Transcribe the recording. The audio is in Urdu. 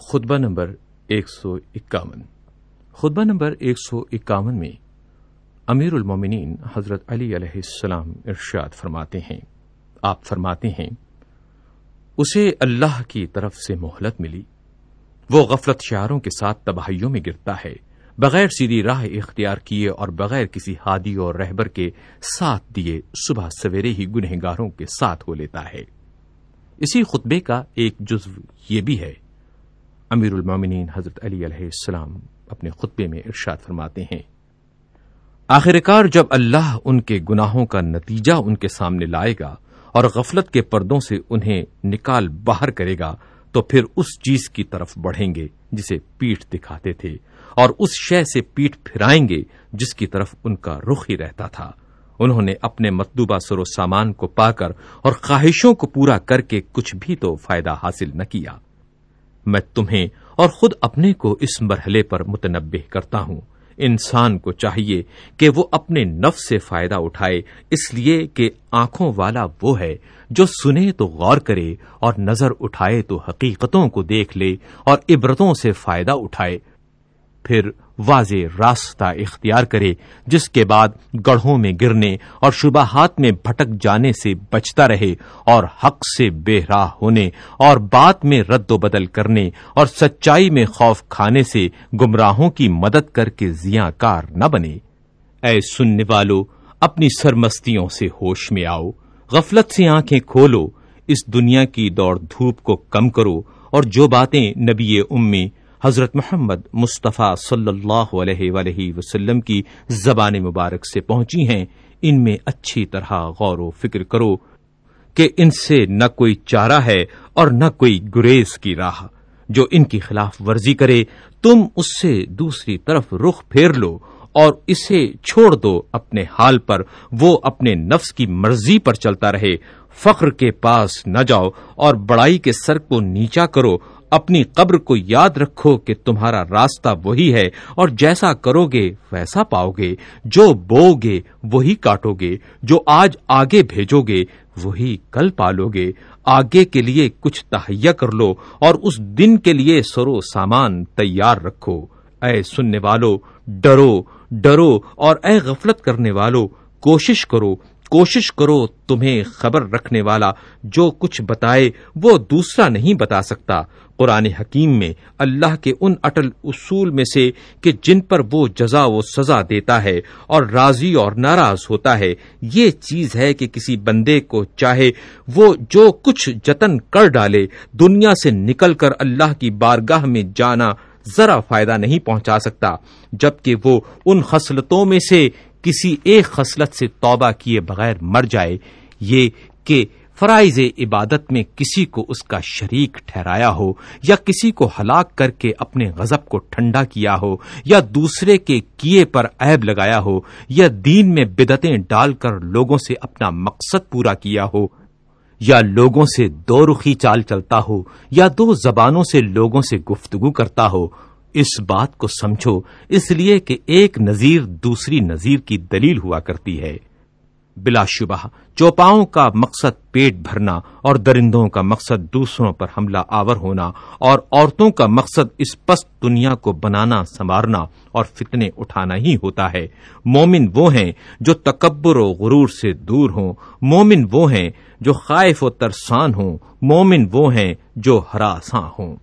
خطبہ نمبر ایک سو اکاون۔ خطبہ نمبر ایک سو اکاون میں امیر المومنین حضرت علی علیہ السلام ارشاد فرماتے ہیں۔ آپ فرماتے ہیں، اسے اللہ کی طرف سے مہلت ملی۔ وہ غفلت شعروں کے ساتھ تباہیوں میں گرتا ہے۔ بغیر سیدھی راہ اختیار کیے اور بغیر کسی ہادی اور رہبر کے ساتھ دیے صبح سویرے ہی گنہگاروں کے ساتھ ہو لیتا ہے۔ اسی خطبے کا ایک جزو یہ بھی ہے۔ امیر المومنین حضرت علی علیہ السلام اپنے خطبے میں ارشاد فرماتے ہیں آخرکار جب اللہ ان کے گناہوں کا نتیجہ ان کے سامنے لائے گا اور غفلت کے پردوں سے انہیں نکال باہر کرے گا، تو پھر اس چیز کی طرف بڑھیں گے جسے پیٹ دکھاتے تھے اور اس شے سے پیٹ پھرائیں گے جس کی طرف ان کا رخ ہی رہتا تھا۔ انہوں نے اپنے مطلوبہ سر و سامان کو پا کر اور خواہشوں کو پورا کر کے کچھ بھی تو فائدہ حاصل نہ کیا۔ میں تمہیں اور خود اپنے کو اس مرحلے پر متنبع کرتا ہوں۔ انسان کو چاہیے کہ وہ اپنے نفس سے فائدہ اٹھائے، اس لیے کہ آنکھوں والا وہ ہے جو سنے تو غور کرے اور نظر اٹھائے تو حقیقتوں کو دیکھ لے اور عبرتوں سے فائدہ اٹھائے۔ پھر واضح راستہ اختیار کرے، جس کے بعد گڑھوں میں گرنے اور شبہات میں بھٹک جانے سے بچتا رہے اور حق سے بے راہ ہونے اور بات میں رد و بدل کرنے اور سچائی میں خوف کھانے سے گمراہوں کی مدد کر کے زیاں کار نہ بنے۔ اے سننے والو، اپنی سرمستیوں سے ہوش میں آؤ، غفلت سے آنکھیں کھولو، اس دنیا کی دوڑ دھوپ کو کم کرو اور جو باتیں نبی امی حضرت محمد مصطفیٰ صلی اللہ علیہ ولیہ وسلم کی زبان مبارک سے پہنچی ہیں، ان میں اچھی طرح غور و فکر کرو کہ ان سے نہ کوئی چارہ ہے اور نہ کوئی گریز کی راہ۔ جو ان کی خلاف ورزی کرے، تم اس سے دوسری طرف رخ پھیر لو اور اسے چھوڑ دو اپنے حال پر، وہ اپنے نفس کی مرضی پر چلتا رہے۔ فخر کے پاس نہ جاؤ اور بڑائی کے سر کو نیچا کرو، اپنی قبر کو یاد رکھو کہ تمہارا راستہ وہی ہے اور جیسا کرو گے ویسا پاؤ گے جو بو گے وہی کاٹو گے جو آج آگے بھیجو گے وہی کل پالو گے آگے کے لیے کچھ تہیا کر لو اور اس دن کے لیے سرو سامان تیار رکھو۔ اے سننے والو، ڈرو ڈرو اور اے غفلت کرنے والو، کوشش کرو کوشش کرو تمہیں خبر رکھنے والا جو کچھ بتائے وہ دوسرا نہیں بتا سکتا۔ قرآن حکیم میں اللہ کے ان اٹل اصول میں سے کہ جن پر وہ جزا و سزا دیتا ہے اور راضی اور ناراض ہوتا ہے، یہ چیز ہے کہ کسی بندے کو چاہے وہ جو کچھ جتن کر ڈالے، دنیا سے نکل کر اللہ کی بارگاہ میں جانا ذرا فائدہ نہیں پہنچا سکتا، جبکہ وہ ان خصلتوں میں سے کسی ایک خصلت سے توبہ کیے بغیر مر جائے، یہ کہ فرائض عبادت میں کسی کو اس کا شریک ٹھہرایا ہو، یا کسی کو ہلاک کر کے اپنے غضب کو ٹھنڈا کیا ہو، یا دوسرے کے کیے پر عیب لگایا ہو، یا دین میں بدتیں ڈال کر لوگوں سے اپنا مقصد پورا کیا ہو، یا لوگوں سے دو رخی چال چلتا ہو، یا دو زبانوں سے لوگوں سے گفتگو کرتا ہو۔ اس بات کو سمجھو، اس لیے کہ ایک نظیر دوسری نظیر کی دلیل ہوا کرتی ہے۔ بلا شبہ، چوپاؤں کا مقصد پیٹ بھرنا اور درندوں کا مقصد دوسروں پر حملہ آور ہونا اور عورتوں کا مقصد اس پست دنیا کو بنانا، سنوارنا اور فتنے اٹھانا ہی ہوتا ہے۔ مومن وہ ہیں جو تکبر و غرور سے دور ہوں۔ مومن وہ ہیں جو خائف و ترسان ہوں۔ مومن وہ ہیں جو ہراساں ہوں۔